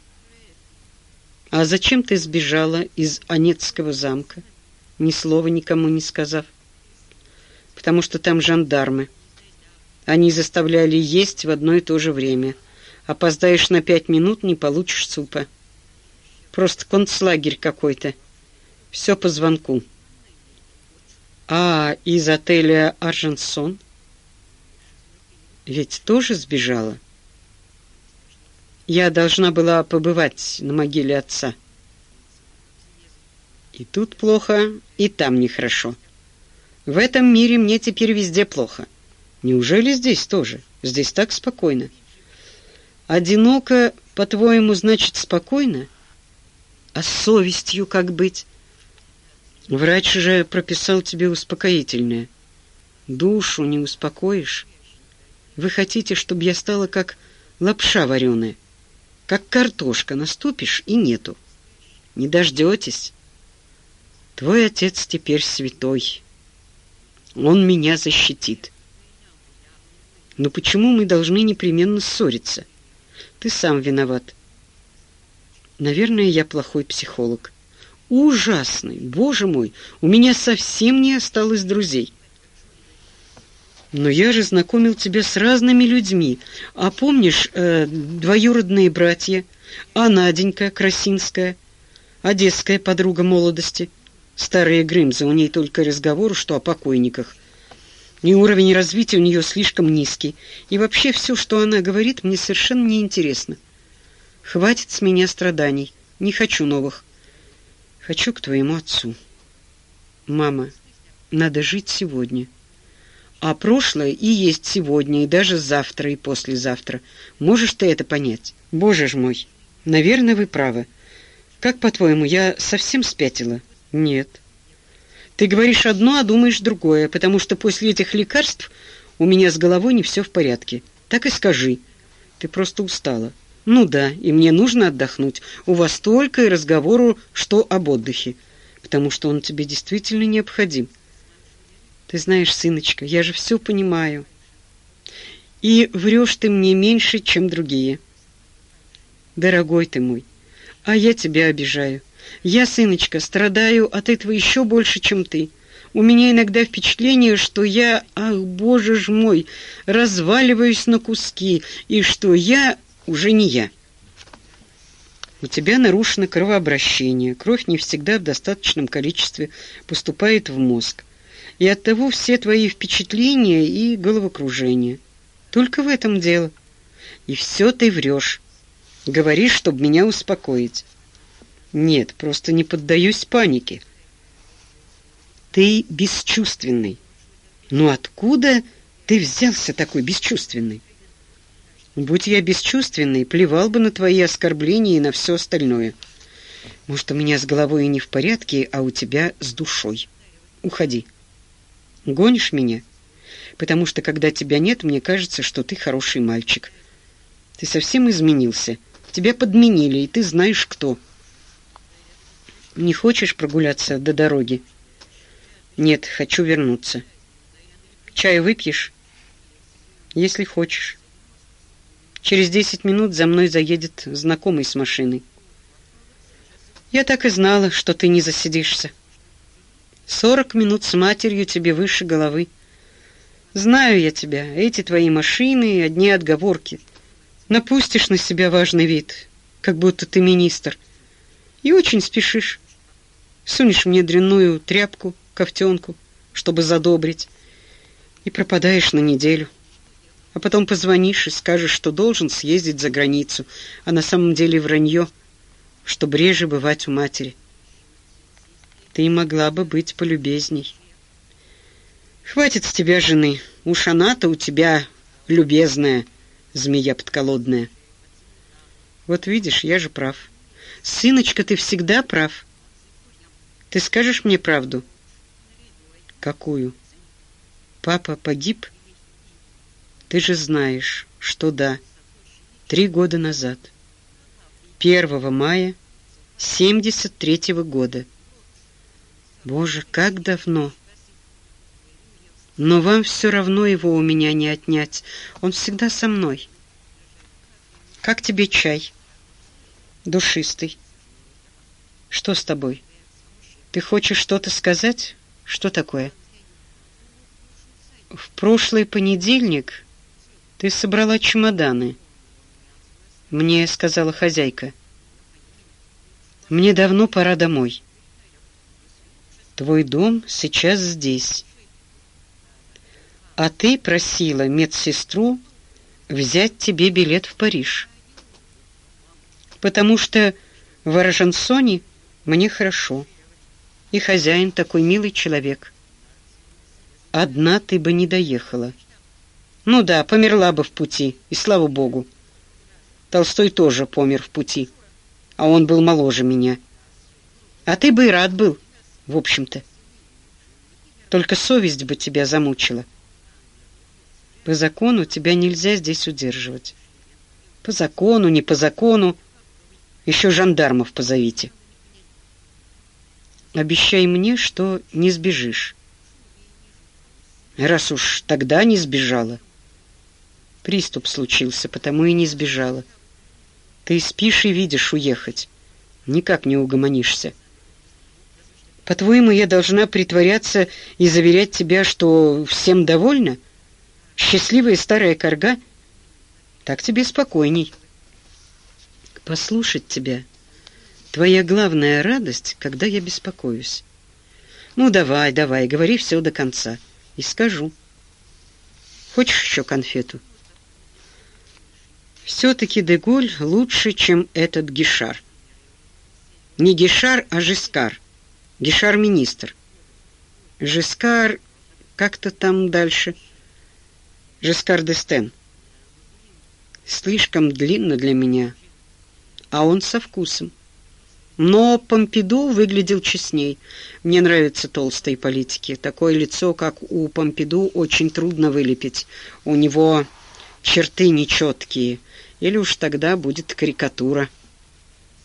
Speaker 1: А зачем ты сбежала из Анетского замка, ни слова никому не сказав? потому что там жандармы. Они заставляли есть в одно и то же время. Опоздаешь на пять минут, не получишь супа. Просто концлагерь какой-то. Все по звонку. А из отеля Арженсон ведь тоже сбежала. Я должна была побывать на могиле отца. И тут плохо, и там нехорошо. В этом мире мне теперь везде плохо. Неужели здесь тоже? Здесь так спокойно. Одиноко, по-твоему, значит спокойно? А с совестью как быть? Врач же прописал тебе успокоительное. Душу не успокоишь. Вы хотите, чтобы я стала как лапша вареная, как картошка, наступишь и нету. Не дождетесь. Твой отец теперь святой. Он меня защитит. Но почему мы должны непременно ссориться? Ты сам виноват. Наверное, я плохой психолог. Ужасный, боже мой, у меня совсем не осталось друзей. Но я же знакомил тебя с разными людьми. А помнишь, э, двоюродные братья, а Наденька Красинская, одесская подруга молодости — Старые Грымзы, у ней только разговор, что о покойниках. И уровень развития у нее слишком низкий. И вообще все, что она говорит, мне совершенно неинтересно. Хватит с меня страданий. Не хочу новых. Хочу к твоему отцу. Мама, надо жить сегодня. А прошлое и есть сегодня, и даже завтра, и послезавтра. Можешь ты это понять? Боже ж мой, наверное, вы правы. Как, по-твоему, я совсем спятила?» Нет. Ты говоришь одно, а думаешь другое, потому что после этих лекарств у меня с головой не все в порядке. Так и скажи. Ты просто устала. Ну да, и мне нужно отдохнуть. У вас только и разговору, что об отдыхе, потому что он тебе действительно необходим. Ты знаешь, сыночка, я же все понимаю. И врешь ты мне меньше, чем другие. Дорогой ты мой, а я тебя обижаю. Я, сыночка, страдаю от этого еще больше, чем ты. У меня иногда впечатление, что я, ах, боже ж мой, разваливаюсь на куски, и что я уже не я. У тебя нарушено кровообращение, кровь не всегда в достаточном количестве поступает в мозг. И оттого все твои впечатления и головокружение. Только в этом дело. И все ты врешь. Говоришь, чтобы меня успокоить. Нет, просто не поддаюсь панике. Ты бесчувственный. Ну откуда ты взялся такой бесчувственный? Будь я бесчувственный, плевал бы на твои оскорбления и на все остальное. Может, у меня с головой не в порядке, а у тебя с душой. Уходи. Гонишь меня? Потому что когда тебя нет, мне кажется, что ты хороший мальчик. Ты совсем изменился. Тебя подменили, и ты знаешь кто. Не хочешь прогуляться до дороги? Нет, хочу вернуться. Чай выпьешь? Если хочешь. Через десять минут за мной заедет знакомый с машиной. Я так и знала, что ты не засидишься. Сорок минут с матерью тебе выше головы. Знаю я тебя, эти твои машины — одни отговорки. Напустишь на себя важный вид, как будто ты министр, и очень спешишь. Сунешь мне дрянную тряпку, ковтенку, чтобы задобрить, и пропадаешь на неделю. А потом позвонишь и скажешь, что должен съездить за границу, а на самом деле вранье, чтобы реже бывать у матери. Ты могла бы быть полюбезней. Хватит с тебя жены. Уж она-то у тебя любезная, змея подколодная. Вот видишь, я же прав. Сыночка, ты всегда прав. Ты скажешь мне правду? Какую? Папа погиб? Ты же знаешь, что да. Три года назад. 1 мая 73 -го года. Боже, как давно! Но вам все равно его у меня не отнять. Он всегда со мной. Как тебе чай? Душистый. Что с тобой? Ты хочешь что-то сказать? Что такое? В прошлый понедельник ты собрала чемоданы. Мне сказала хозяйка. Мне давно пора домой. Твой дом сейчас здесь. А ты просила медсестру взять тебе билет в Париж. Потому что в Аржансоне мне хорошо. И хозяин такой милый человек. Одна ты бы не доехала. Ну да, померла бы в пути, и слава богу. Толстой тоже помер в пути, а он был моложе меня. А ты бы и рад был, в общем-то. Только совесть бы тебя замучила. По закону тебя нельзя здесь удерживать. По закону, не по закону. Еще жандармов позовите. Обещай мне, что не сбежишь. Раз уж тогда не сбежала. Приступ случился, потому и не сбежала. Ты спишь и видишь уехать. Никак не угомонишься. По-твоему, я должна притворяться и заверять тебя, что всем довольна? — Счастливая старая корга? Так тебе спокойней. Послушать тебя — твоя главная радость, когда я беспокоюсь. Ну, давай, давай, говори все до конца. И скажу. Хочешь еще конфету? Все-таки Деголь лучше, чем этот Гишар. Не Гишар, а Жискар. Гишар-министр. Жискар как-то там дальше — Жескар де Слишком длинно для меня, а он со вкусом. Но Помпиду выглядел честней. Мне нравятся толстые политики. Такое лицо, как у Помпиду, очень трудно вылепить. У него черты нечеткие. Или уж тогда будет карикатура.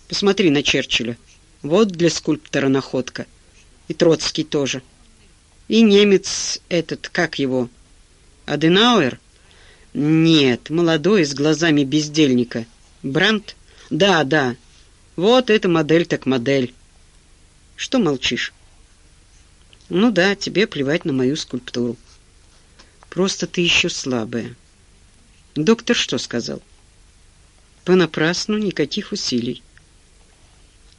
Speaker 1: Посмотри на Черчилля. Вот для скульптора находка. И Троцкий тоже. И немец этот, как его, Аденауэр? Нет, молодой, с глазами бездельника. Брандт? Да, да. Вот эта модель так модель. Что молчишь? Ну да, тебе плевать на мою скульптуру. Просто ты еще слабая. Доктор что сказал? Понапрасну никаких усилий.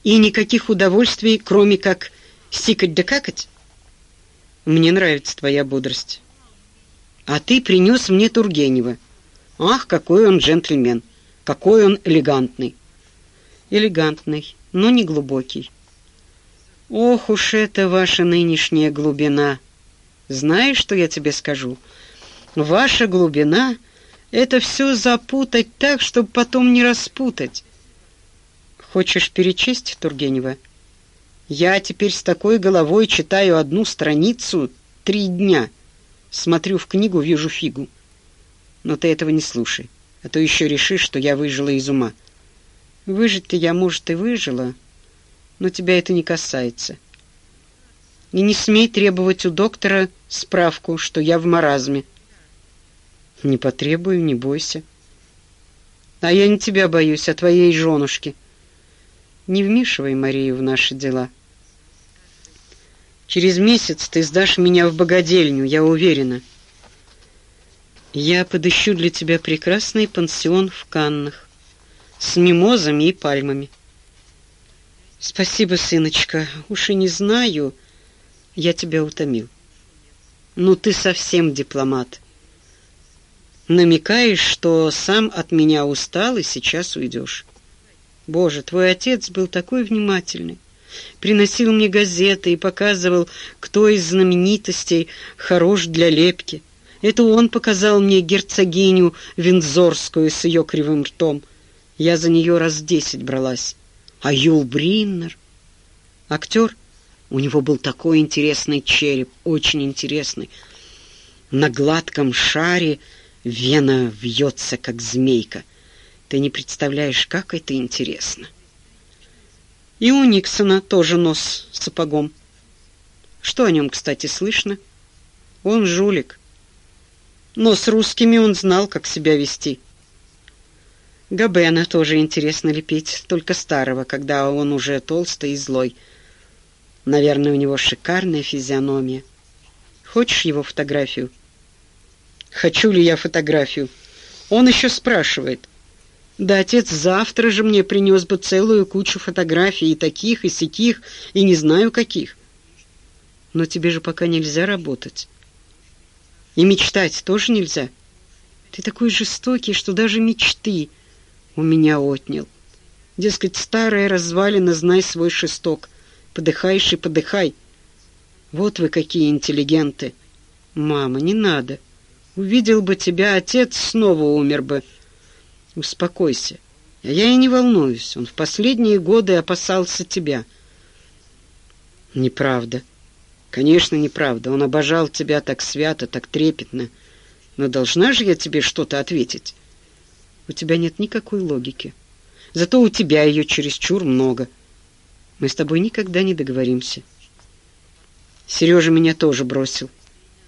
Speaker 1: И никаких удовольствий, кроме как сикать да какать? Мне нравится твоя бодрость. А ты принес мне Тургенева. Ах, какой он джентльмен, какой он элегантный. Элегантный, но не глубокий. Ох уж это ваша нынешняя глубина. Знаешь, что я тебе скажу? Ваша глубина — это все запутать так, чтобы потом не распутать. Хочешь перечесть Тургенева? Я теперь с такой головой читаю одну страницу три дня. Смотрю в книгу, вижу фигу. Но ты этого не слушай, а то еще решишь, что я выжила из ума. Выжить-то я, может, и выжила, — но тебя это не касается. И не смей требовать у доктора справку, что я в маразме. Не потребую, не бойся. А я не тебя боюсь, а твоей женушки. Не вмешивай Марию в наши дела. Через месяц ты сдашь меня в богадельню, я уверена. Я подыщу для тебя прекрасный пансион в Каннах с мимозами и пальмами. Спасибо, сыночка. Уж и не знаю, я тебя утомил. Ну ты совсем дипломат. Намекаешь, что сам от меня устал и сейчас уйдешь. Боже, твой отец был такой внимательный. Приносил мне газеты и показывал, кто из знаменитостей хорош для лепки. Это он показал мне герцогиню Виндзорскую с ее кривым ртом. Я за нее раз десять бралась. А Юл Бриннер, актер, у него был такой интересный череп, очень интересный. На гладком шаре вена вьется, как змейка. Ты не представляешь, как это интересно. И у Никсона тоже нос сапогом. Что о нем, кстати, слышно? Он жулик. Но с русскими он знал, как себя вести. Габена тоже интересно лепить, только старого, когда он уже толстый и злой. Наверное, у него шикарная физиономия. Хочешь его фотографию? Хочу ли я фотографию? Он еще спрашивает. Да отец завтра же мне принес бы целую кучу фотографий, и таких, и сяких, и не знаю каких. Но тебе же пока нельзя работать. И мечтать тоже нельзя. Ты такой жестокий, что даже мечты у меня отнял. Дескать, старая развалина, знай свой шесток. Подыхаешь и подыхай. Вот вы какие интеллигенты. Мама, не надо. Увидел бы тебя отец, снова умер бы. Успокойся. А я и не волнуюсь. Он в последние годы опасался тебя. Неправда. Конечно, неправда. Он обожал тебя так свято, так трепетно. Но должна же я тебе что-то ответить. У тебя нет никакой логики. Зато у тебя ее чересчур много. Мы с тобой никогда не договоримся. Сережа меня тоже бросил.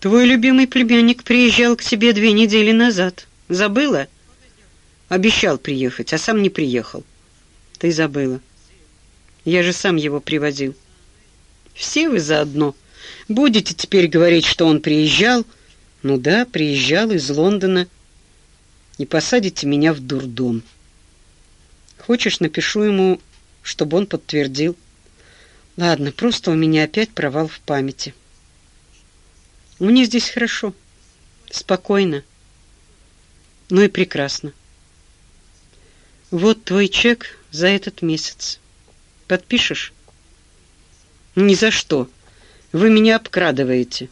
Speaker 1: Твой любимый племянник приезжал к тебе две недели назад. Забыла? Обещал приехать, а сам не приехал. Ты забыла. Я же сам его привозил. Все вы заодно. Будете теперь говорить, что он приезжал? Ну да, приезжал из Лондона и посадите меня в дурдом. Хочешь, напишу ему, чтобы он подтвердил. Ладно, просто у меня опять провал в памяти. Мне здесь хорошо, спокойно, ну и прекрасно. Вот твой чек за этот месяц. Подпишешь? Ни за что. Вы меня обкрадываете.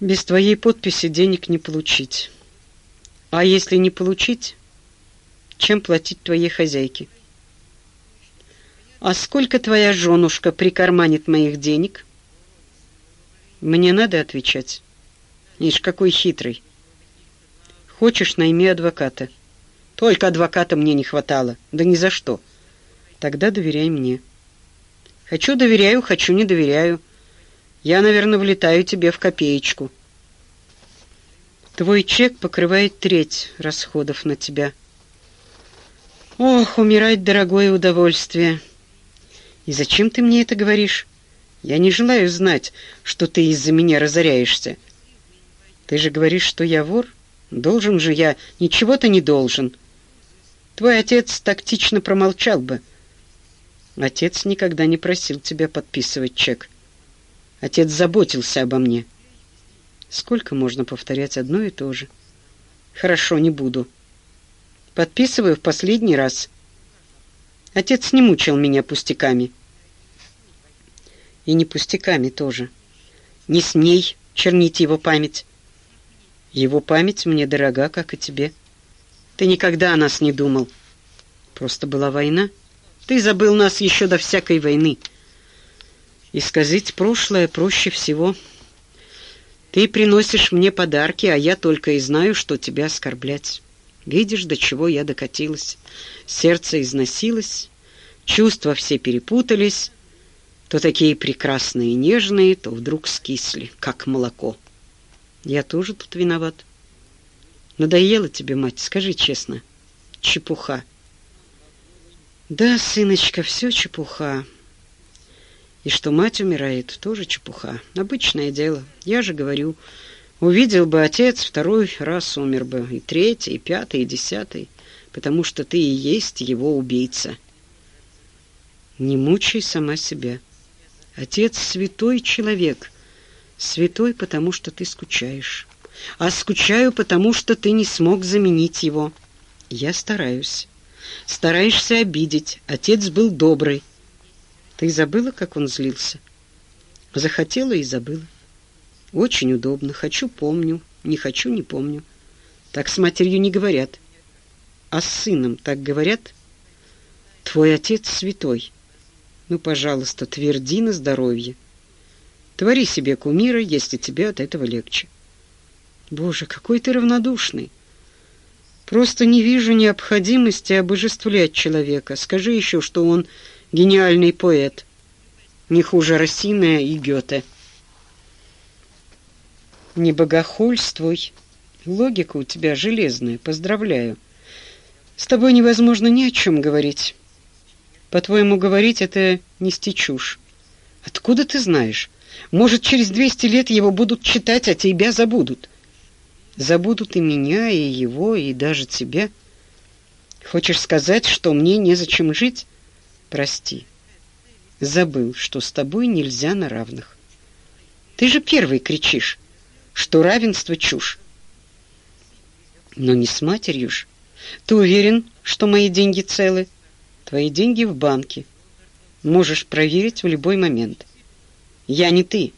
Speaker 1: Без твоей подписи денег не получить. А если не получить, чем платить твоей хозяйке? А сколько твоя женушка прикарманит моих денег? Мне надо отвечать. Ишь, какой хитрый. Хочешь, найми адвоката. Только адвоката мне не хватало. Да ни за что. Тогда доверяй мне. Хочу доверяю, хочу не доверяю. Я, наверное, влетаю тебе в копеечку. Твой чек покрывает треть расходов на тебя. Ох, умирать дорогое удовольствие. И зачем ты мне это говоришь? Я не желаю знать, что ты из-за меня разоряешься. Ты же говоришь, что я вор? Должен же я, ничего-то не должен. Твой отец тактично промолчал бы. Отец никогда не просил тебя подписывать чек. Отец заботился обо мне. Сколько можно повторять одно и то же? Хорошо, не буду. Подписываю в последний раз. Отец не мучил меня пустяками. И не пустяками тоже. Не с ней чернить его память. Его память мне дорога, как и тебе. Ты никогда о нас не думал. Просто была война. Ты забыл нас еще до всякой войны. Исказить прошлое проще всего. Ты приносишь мне подарки, а я только и знаю, что тебя оскорблять. Видишь, до чего я докатилась. Сердце износилось, чувства все перепутались, то такие прекрасные и нежные, то вдруг скисли, как молоко. Я тоже тут виноват. Надоело тебе, мать, скажи честно. Чепуха. Да, сыночка, все чепуха. И что мать умирает, тоже чепуха. Обычное дело. Я же говорю, увидел бы отец, второй раз умер бы, и третий, и пятый, и десятый, потому что ты и есть его убийца. Не мучай сама себя. Отец святой человек, Святой, потому что ты скучаешь. А скучаю, потому что ты не смог заменить его. Я стараюсь. Стараешься обидеть. Отец был добрый. Ты забыла, как он злился? Захотела и забыла. Очень удобно. Хочу — помню. Не хочу — не помню. Так с матерью не говорят. А с сыном так говорят? Твой отец святой. Ну, пожалуйста, тверди на здоровье. Твори себе кумира, если тебе от этого легче. Боже, какой ты равнодушный. Просто не вижу необходимости обожествлять человека. Скажи еще, что он гениальный поэт. Не хуже Рассина и Гёте. Не богохульствуй. Логика у тебя железная. Поздравляю. С тобой невозможно ни о чем говорить. По-твоему, говорить — это нести чушь. Откуда ты знаешь? Может, через двести лет его будут читать, а тебя забудут. Забудут и меня, и его, и даже тебя. Хочешь сказать, что мне незачем жить? Прости. Забыл, что с тобой нельзя на равных. Ты же первый кричишь, что равенство чушь. Но не с матерью ж. Ты уверен, что мои деньги целы? Твои деньги в банке. Можешь проверить в любой момент. Я не ты.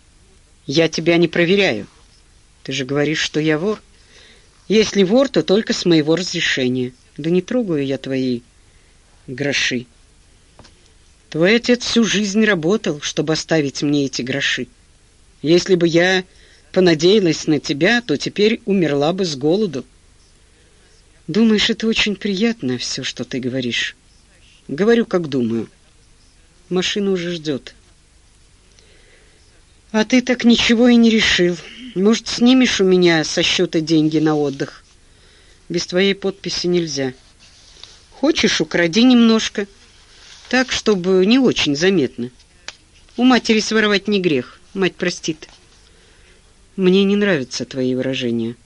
Speaker 1: Я тебя не проверяю. Ты же говоришь, что я вор. Если вор, то только с моего разрешения. Да не трогаю я твои гроши. Твой отец всю жизнь работал, чтобы оставить мне эти гроши. Если бы я понадеялась на тебя, то теперь умерла бы с голоду. Думаешь, это очень приятно, все, что ты говоришь? Говорю, как думаю. Машина уже ждет. А ты так ничего и не решил. Может, снимешь у меня со счета деньги на отдых? Без твоей подписи нельзя. Хочешь, укради немножко. Так, чтобы не очень заметно. У матери своровать не грех. Мать простит. Мне не нравятся твои выражения.